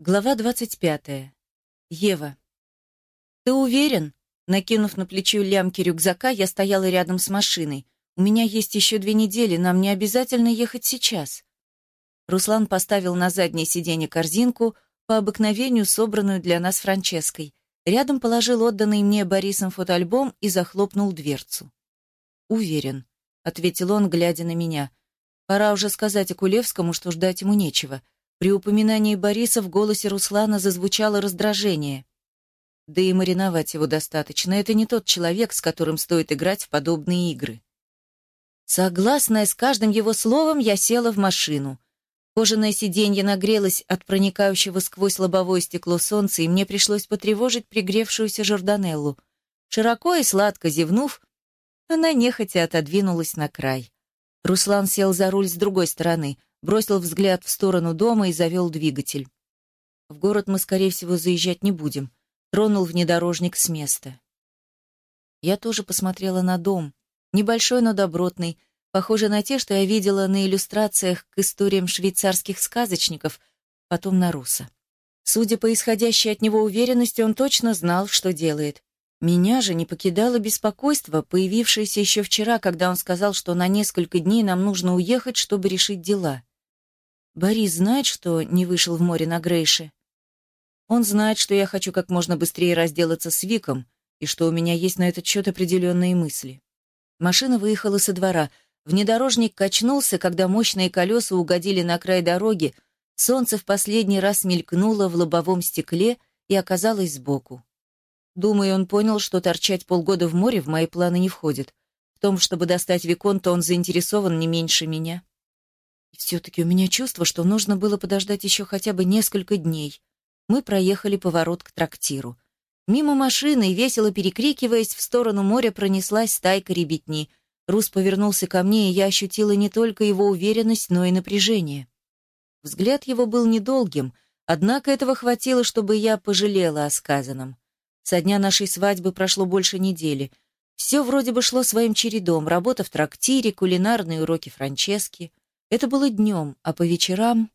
Глава двадцать пятая. Ева. «Ты уверен?» Накинув на плечо лямки рюкзака, я стояла рядом с машиной. «У меня есть еще две недели, нам не обязательно ехать сейчас». Руслан поставил на заднее сиденье корзинку, по обыкновению собранную для нас Франческой. Рядом положил отданный мне Борисом фотоальбом и захлопнул дверцу. «Уверен», — ответил он, глядя на меня. «Пора уже сказать Акулевскому, что ждать ему нечего». При упоминании Бориса в голосе Руслана зазвучало раздражение. Да и мариновать его достаточно. Это не тот человек, с которым стоит играть в подобные игры. Согласная с каждым его словом, я села в машину. Кожаное сиденье нагрелось от проникающего сквозь лобовое стекло солнца, и мне пришлось потревожить пригревшуюся Жорданеллу. Широко и сладко зевнув, она нехотя отодвинулась на край. Руслан сел за руль с другой стороны — бросил взгляд в сторону дома и завел двигатель. В город мы, скорее всего, заезжать не будем. Тронул внедорожник с места. Я тоже посмотрела на дом. Небольшой, но добротный, похожий на те, что я видела на иллюстрациях к историям швейцарских сказочников, потом на Руса. Судя по исходящей от него уверенности, он точно знал, что делает. Меня же не покидало беспокойство, появившееся еще вчера, когда он сказал, что на несколько дней нам нужно уехать, чтобы решить дела. Борис знает, что не вышел в море на Грейше. Он знает, что я хочу как можно быстрее разделаться с Виком и что у меня есть на этот счет определенные мысли. Машина выехала со двора. Внедорожник качнулся, когда мощные колеса угодили на край дороги, солнце в последний раз мелькнуло в лобовом стекле и оказалось сбоку. Думаю, он понял, что торчать полгода в море в мои планы не входит. В том, чтобы достать Виконта, он заинтересован не меньше меня. Все-таки у меня чувство, что нужно было подождать еще хотя бы несколько дней. Мы проехали поворот к трактиру. Мимо машины, весело перекрикиваясь, в сторону моря пронеслась стайка ребятни. Рус повернулся ко мне, и я ощутила не только его уверенность, но и напряжение. Взгляд его был недолгим, однако этого хватило, чтобы я пожалела о сказанном. Со дня нашей свадьбы прошло больше недели. Все вроде бы шло своим чередом. Работа в трактире, кулинарные уроки Франчески. Это было днем, а по вечерам...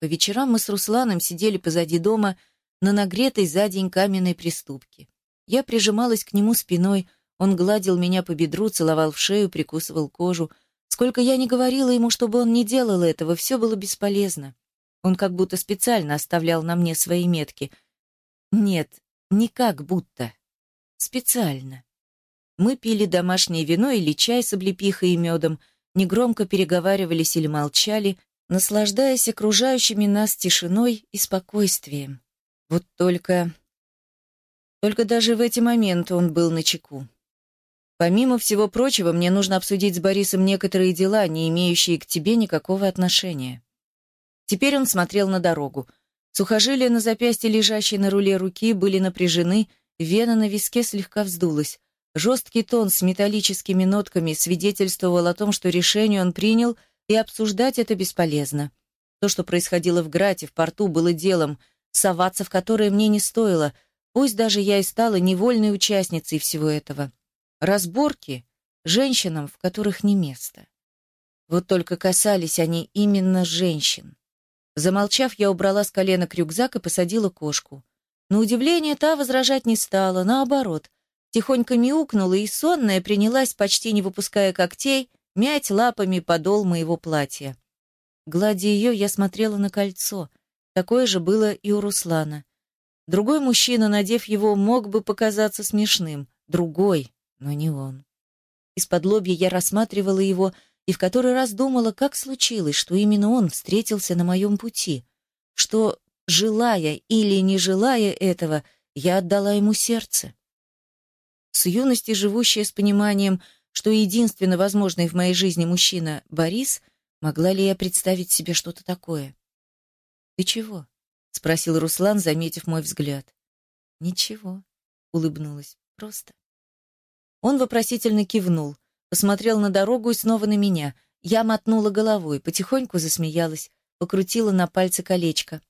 По вечерам мы с Русланом сидели позади дома на нагретой за день каменной приступке. Я прижималась к нему спиной, он гладил меня по бедру, целовал в шею, прикусывал кожу. Сколько я не говорила ему, чтобы он не делал этого, все было бесполезно. Он как будто специально оставлял на мне свои метки. Нет, не как будто. Специально. Мы пили домашнее вино или чай с облепихой и медом — негромко переговаривались или молчали, наслаждаясь окружающими нас тишиной и спокойствием. Вот только... Только даже в эти моменты он был на чеку. Помимо всего прочего, мне нужно обсудить с Борисом некоторые дела, не имеющие к тебе никакого отношения. Теперь он смотрел на дорогу. Сухожилия на запястье, лежащие на руле руки, были напряжены, вена на виске слегка вздулась. Жесткий тон с металлическими нотками свидетельствовал о том, что решение он принял, и обсуждать это бесполезно. То, что происходило в Грате, в порту, было делом, соваться в которое мне не стоило, пусть даже я и стала невольной участницей всего этого. Разборки женщинам, в которых не место. Вот только касались они именно женщин. Замолчав, я убрала с коленок рюкзак и посадила кошку. На удивление, та возражать не стала, наоборот, тихонько мяукнула и сонная принялась, почти не выпуская когтей, мять лапами подол моего платья. Гладя ее, я смотрела на кольцо. Такое же было и у Руслана. Другой мужчина, надев его, мог бы показаться смешным. Другой, но не он. Из-под лобья я рассматривала его и в который раз думала, как случилось, что именно он встретился на моем пути, что, желая или не желая этого, я отдала ему сердце с юности живущая с пониманием, что единственно возможный в моей жизни мужчина — Борис, могла ли я представить себе что-то такое? «Ты чего?» — спросил Руслан, заметив мой взгляд. «Ничего», — улыбнулась, — «просто». Он вопросительно кивнул, посмотрел на дорогу и снова на меня. Я мотнула головой, потихоньку засмеялась, покрутила на пальце колечко.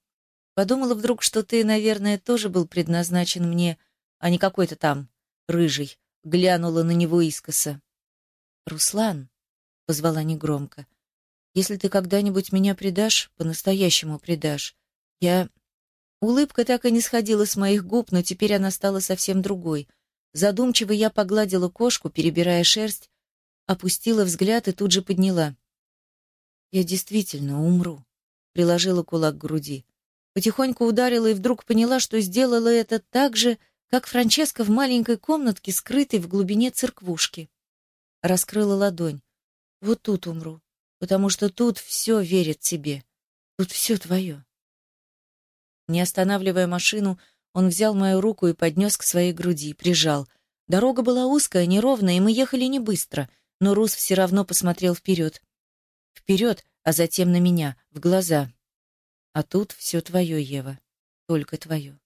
Подумала вдруг, что ты, наверное, тоже был предназначен мне, а не какой-то там рыжий, глянула на него искоса. «Руслан», — позвала негромко, — «если ты когда-нибудь меня предашь, по-настоящему предашь, я Улыбка так и не сходила с моих губ, но теперь она стала совсем другой. Задумчиво я погладила кошку, перебирая шерсть, опустила взгляд и тут же подняла. «Я действительно умру», — приложила кулак к груди. Потихоньку ударила и вдруг поняла, что сделала это так же, как Франческа в маленькой комнатке, скрытой в глубине церквушки. Раскрыла ладонь. «Вот тут умру, потому что тут все верит тебе. Тут все твое». Не останавливая машину, он взял мою руку и поднес к своей груди, прижал. Дорога была узкая, неровная, и мы ехали не быстро, но Рус все равно посмотрел вперед. Вперед, а затем на меня, в глаза. А тут все твое, Ева. Только твое.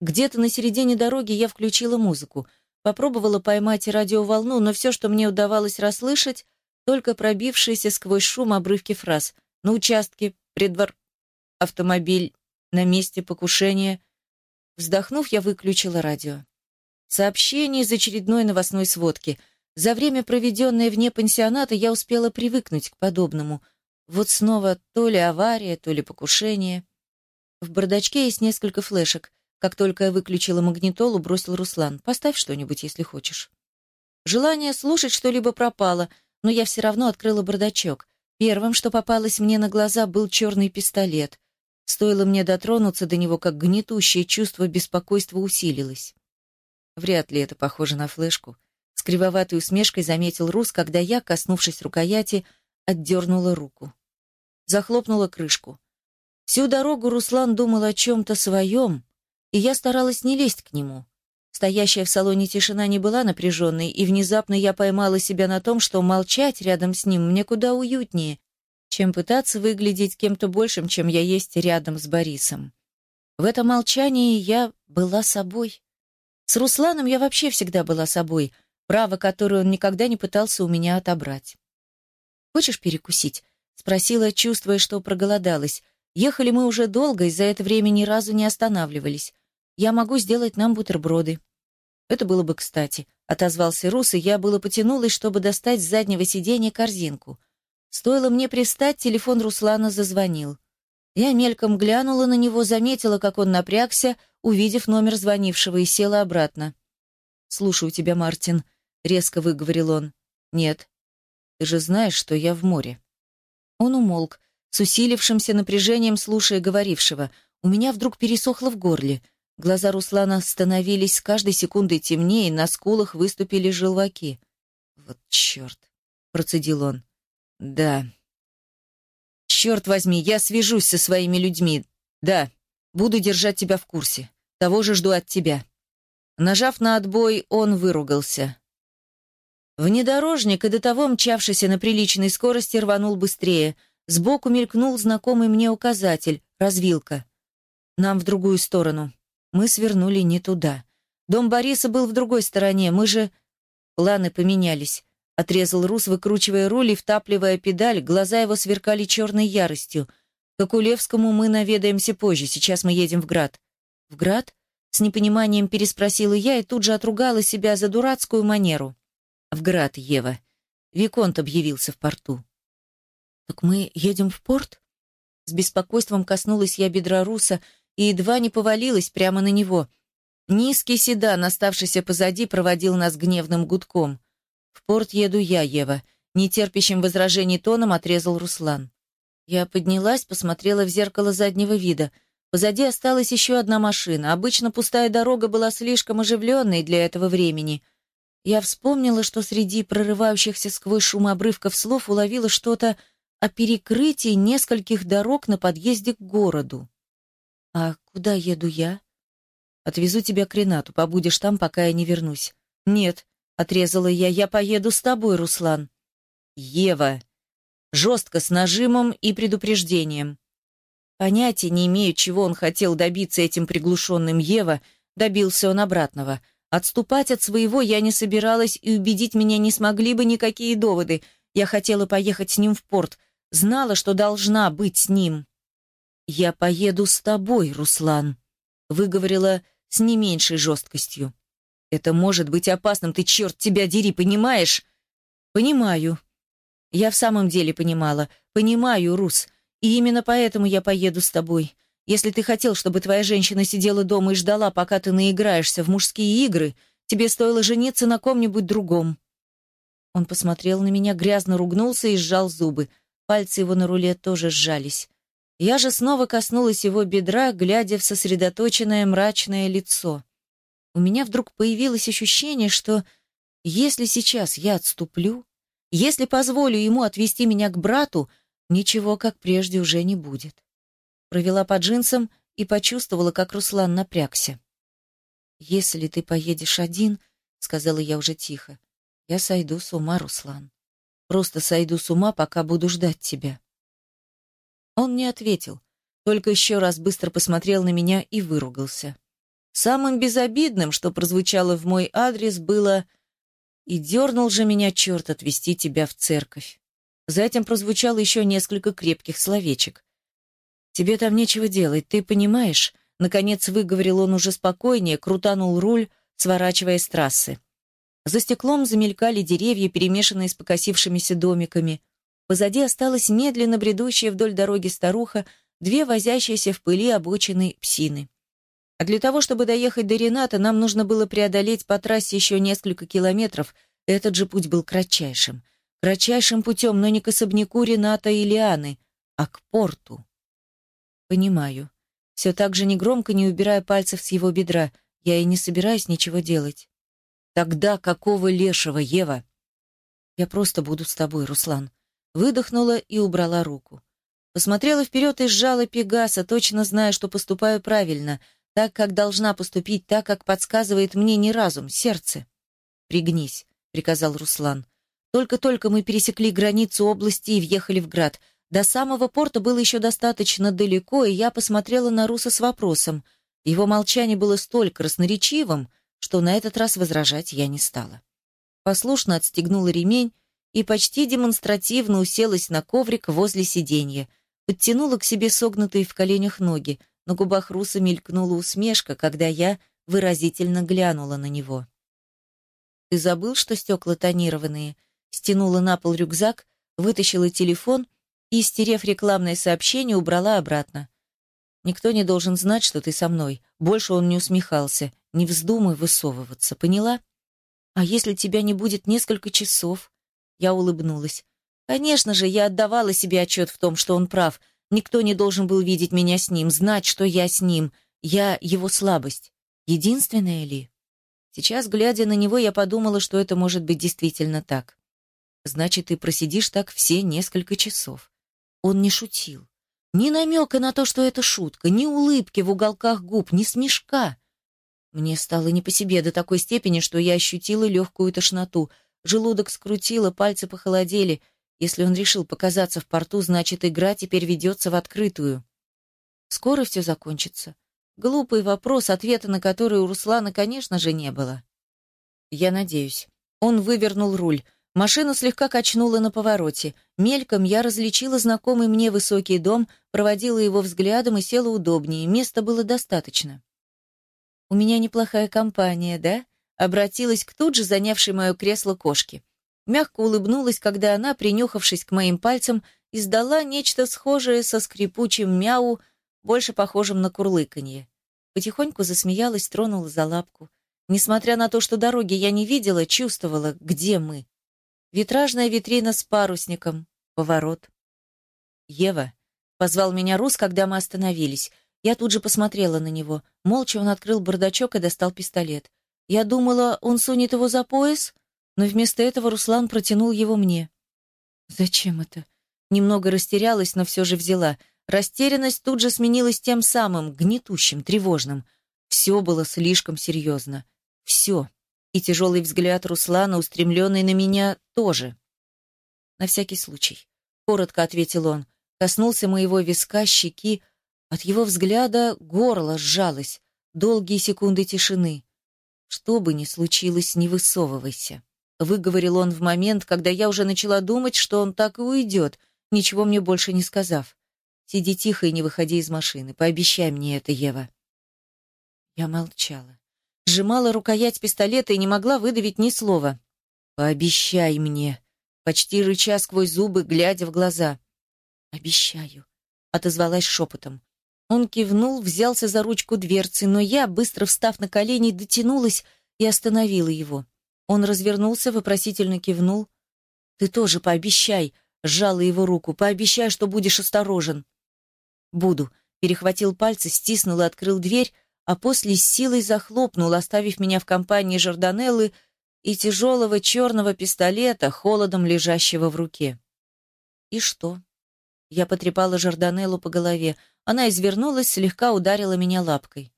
Где-то на середине дороги я включила музыку. Попробовала поймать радиоволну, но все, что мне удавалось расслышать, только пробившиеся сквозь шум обрывки фраз. На участке, предвор... автомобиль, на месте покушения. Вздохнув, я выключила радио. Сообщение из очередной новостной сводки. За время, проведенное вне пансионата, я успела привыкнуть к подобному. Вот снова то ли авария, то ли покушение. В бардачке есть несколько флешек. Как только я выключила магнитолу, бросил Руслан. «Поставь что-нибудь, если хочешь». Желание слушать что-либо пропало, но я все равно открыла бардачок. Первым, что попалось мне на глаза, был черный пистолет. Стоило мне дотронуться до него, как гнетущее чувство беспокойства усилилось. Вряд ли это похоже на флешку. С кривоватой усмешкой заметил Рус, когда я, коснувшись рукояти, отдернула руку. Захлопнула крышку. Всю дорогу Руслан думал о чем-то своем, и я старалась не лезть к нему. Стоящая в салоне тишина не была напряженной, и внезапно я поймала себя на том, что молчать рядом с ним мне куда уютнее, чем пытаться выглядеть кем-то большим, чем я есть рядом с Борисом. В этом молчании я была собой. С Русланом я вообще всегда была собой, право, которое он никогда не пытался у меня отобрать. «Хочешь перекусить?» — спросила, чувствуя, что проголодалась. Ехали мы уже долго, и за это время ни разу не останавливались. Я могу сделать нам бутерброды». «Это было бы кстати», — отозвался Рус, и я было потянулась, чтобы достать с заднего сиденья корзинку — Стоило мне пристать, телефон Руслана зазвонил. Я мельком глянула на него, заметила, как он напрягся, увидев номер звонившего, и села обратно. «Слушаю тебя, Мартин», — резко выговорил он. «Нет. Ты же знаешь, что я в море». Он умолк, с усилившимся напряжением слушая говорившего. У меня вдруг пересохло в горле. Глаза Руслана становились с каждой секундой темнее, на скулах выступили желваки. «Вот черт!» — процедил он. Да. Черт возьми, я свяжусь со своими людьми. Да, буду держать тебя в курсе. Того же жду от тебя. Нажав на отбой, он выругался. Внедорожник, и до того мчавшийся на приличной скорости, рванул быстрее. Сбоку мелькнул знакомый мне указатель — развилка. Нам в другую сторону. Мы свернули не туда. Дом Бориса был в другой стороне, мы же... Планы поменялись. Отрезал Рус, выкручивая руль и втапливая педаль, глаза его сверкали черной яростью. К Акулевскому мы наведаемся позже, сейчас мы едем в Град. В Град? С непониманием переспросила я и тут же отругала себя за дурацкую манеру. В Град, Ева. Виконт объявился в порту. Так мы едем в порт? С беспокойством коснулась я бедра Руса и едва не повалилась прямо на него. Низкий седан, оставшийся позади, проводил нас гневным гудком. «В порт еду я, Ева», — нетерпящим возражений тоном отрезал Руслан. Я поднялась, посмотрела в зеркало заднего вида. Позади осталась еще одна машина. Обычно пустая дорога была слишком оживленной для этого времени. Я вспомнила, что среди прорывающихся сквозь шум обрывков слов уловила что-то о перекрытии нескольких дорог на подъезде к городу. «А куда еду я?» «Отвезу тебя к Ренату, побудешь там, пока я не вернусь». «Нет», Отрезала я. «Я поеду с тобой, Руслан». «Ева!» Жестко, с нажимом и предупреждением. Понятия не имею, чего он хотел добиться этим приглушенным Ева, добился он обратного. Отступать от своего я не собиралась, и убедить меня не смогли бы никакие доводы. Я хотела поехать с ним в порт, знала, что должна быть с ним. «Я поеду с тобой, Руслан», — выговорила с не меньшей жесткостью. Это может быть опасным, ты, черт тебя дери, понимаешь? Понимаю. Я в самом деле понимала. Понимаю, Рус. И именно поэтому я поеду с тобой. Если ты хотел, чтобы твоя женщина сидела дома и ждала, пока ты наиграешься в мужские игры, тебе стоило жениться на ком-нибудь другом». Он посмотрел на меня, грязно ругнулся и сжал зубы. Пальцы его на руле тоже сжались. Я же снова коснулась его бедра, глядя в сосредоточенное мрачное лицо. У меня вдруг появилось ощущение, что если сейчас я отступлю, если позволю ему отвести меня к брату, ничего, как прежде, уже не будет. Провела по джинсам и почувствовала, как Руслан напрягся. «Если ты поедешь один», — сказала я уже тихо, — «я сойду с ума, Руслан. Просто сойду с ума, пока буду ждать тебя». Он не ответил, только еще раз быстро посмотрел на меня и выругался. Самым безобидным, что прозвучало в мой адрес, было «И дернул же меня черт отвести тебя в церковь». За этим прозвучало еще несколько крепких словечек. «Тебе там нечего делать, ты понимаешь?» Наконец выговорил он уже спокойнее, крутанул руль, сворачивая с трассы. За стеклом замелькали деревья, перемешанные с покосившимися домиками. Позади осталась медленно бредущая вдоль дороги старуха, две возящиеся в пыли обочины псины. А для того, чтобы доехать до Рената, нам нужно было преодолеть по трассе еще несколько километров. Этот же путь был кратчайшим. Кратчайшим путем, но не к особняку Рената и Лианы, а к порту. Понимаю. Все так же негромко, не убирая пальцев с его бедра. Я и не собираюсь ничего делать. Тогда какого лешего, Ева? Я просто буду с тобой, Руслан выдохнула и убрала руку. Посмотрела вперед и сжала Пегаса, точно зная, что поступаю правильно, так, как должна поступить, так, как подсказывает мне не разум, сердце. «Пригнись», — приказал Руслан. Только-только мы пересекли границу области и въехали в град. До самого порта было еще достаточно далеко, и я посмотрела на Руса с вопросом. Его молчание было столь красноречивым, что на этот раз возражать я не стала. Послушно отстегнула ремень и почти демонстративно уселась на коврик возле сиденья, подтянула к себе согнутые в коленях ноги, на губах Руса мелькнула усмешка, когда я выразительно глянула на него. «Ты забыл, что стекла тонированные?» Стянула на пол рюкзак, вытащила телефон и, стерев рекламное сообщение, убрала обратно. «Никто не должен знать, что ты со мной». Больше он не усмехался. «Не вздумай высовываться, поняла? А если тебя не будет несколько часов?» Я улыбнулась. Конечно же, я отдавала себе отчет в том, что он прав. Никто не должен был видеть меня с ним, знать, что я с ним. Я его слабость. Единственная ли? Сейчас, глядя на него, я подумала, что это может быть действительно так. Значит, ты просидишь так все несколько часов. Он не шутил. Ни намека на то, что это шутка, ни улыбки в уголках губ, ни смешка. Мне стало не по себе до такой степени, что я ощутила легкую тошноту — Желудок скрутило, пальцы похолодели. Если он решил показаться в порту, значит, игра теперь ведется в открытую. Скоро все закончится. Глупый вопрос, ответа на который у Руслана, конечно же, не было. Я надеюсь. Он вывернул руль. Машину слегка качнуло на повороте. Мельком я различила знакомый мне высокий дом, проводила его взглядом и села удобнее. Места было достаточно. «У меня неплохая компания, да?» Обратилась к тут же занявшей мое кресло кошке. Мягко улыбнулась, когда она, принюхавшись к моим пальцам, издала нечто схожее со скрипучим мяу, больше похожим на курлыканье. Потихоньку засмеялась, тронула за лапку. Несмотря на то, что дороги я не видела, чувствовала, где мы. Витражная витрина с парусником, поворот. «Ева», — позвал меня Рус, когда мы остановились. Я тут же посмотрела на него. Молча он открыл бардачок и достал пистолет. Я думала, он сунет его за пояс, но вместо этого Руслан протянул его мне. «Зачем это?» Немного растерялась, но все же взяла. Растерянность тут же сменилась тем самым, гнетущим, тревожным. Все было слишком серьезно. Все. И тяжелый взгляд Руслана, устремленный на меня, тоже. «На всякий случай», — коротко ответил он. Коснулся моего виска, щеки. От его взгляда горло сжалось. Долгие секунды тишины. Что бы ни случилось, не высовывайся. Выговорил он в момент, когда я уже начала думать, что он так и уйдет, ничего мне больше не сказав. Сиди тихо и не выходи из машины. Пообещай мне это, Ева. Я молчала. Сжимала рукоять пистолета и не могла выдавить ни слова. «Пообещай мне!» Почти рыча сквозь зубы, глядя в глаза. «Обещаю», — отозвалась шепотом. Он кивнул, взялся за ручку дверцы, но я, быстро встав на колени, дотянулась и остановила его. Он развернулся, вопросительно кивнул. «Ты тоже пообещай», — сжала его руку, — «пообещай, что будешь осторожен». «Буду», — перехватил пальцы, стиснул и открыл дверь, а после с силой захлопнул, оставив меня в компании Жорданеллы и тяжелого черного пистолета, холодом лежащего в руке. «И что?» Я потрепала Жорданеллу по голове. Она извернулась, слегка ударила меня лапкой.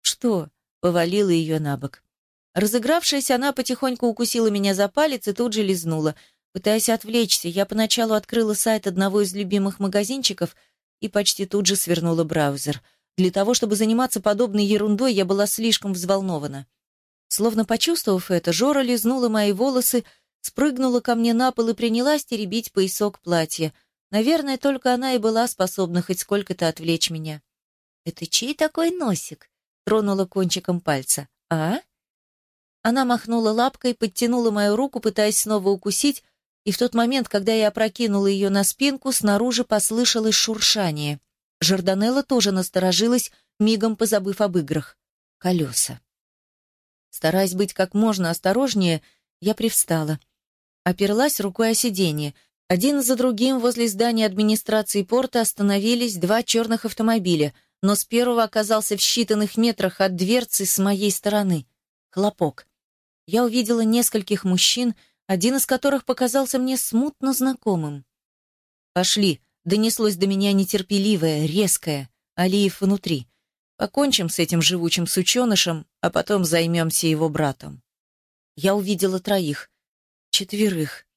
«Что?» — повалила ее на бок. Разыгравшаяся, она потихоньку укусила меня за палец и тут же лизнула. Пытаясь отвлечься, я поначалу открыла сайт одного из любимых магазинчиков и почти тут же свернула браузер. Для того, чтобы заниматься подобной ерундой, я была слишком взволнована. Словно почувствовав это, Жора лизнула мои волосы, спрыгнула ко мне на пол и принялась теребить поясок платья. Наверное, только она и была способна хоть сколько-то отвлечь меня. «Это чей такой носик?» — тронула кончиком пальца. «А?» Она махнула лапкой, подтянула мою руку, пытаясь снова укусить, и в тот момент, когда я опрокинула ее на спинку, снаружи послышалось шуршание. Жорданелла тоже насторожилась, мигом позабыв об играх. Колеса. Стараясь быть как можно осторожнее, я привстала. Оперлась рукой о сиденье. Один за другим возле здания администрации порта остановились два черных автомобиля, но с первого оказался в считанных метрах от дверцы с моей стороны. Хлопок я увидела нескольких мужчин, один из которых показался мне смутно знакомым. «Пошли», — донеслось до меня нетерпеливое, резкое, Алиев внутри. «Покончим с этим живучим сученышем, а потом займемся его братом». Я увидела троих, четверых.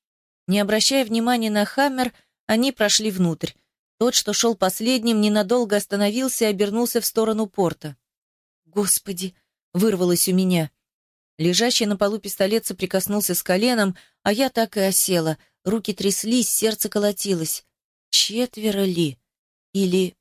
Не обращая внимания на Хаммер, они прошли внутрь. Тот, что шел последним, ненадолго остановился и обернулся в сторону порта. «Господи!» — вырвалось у меня. Лежащий на полу пистолет соприкоснулся с коленом, а я так и осела. Руки тряслись, сердце колотилось. Четверо ли? Или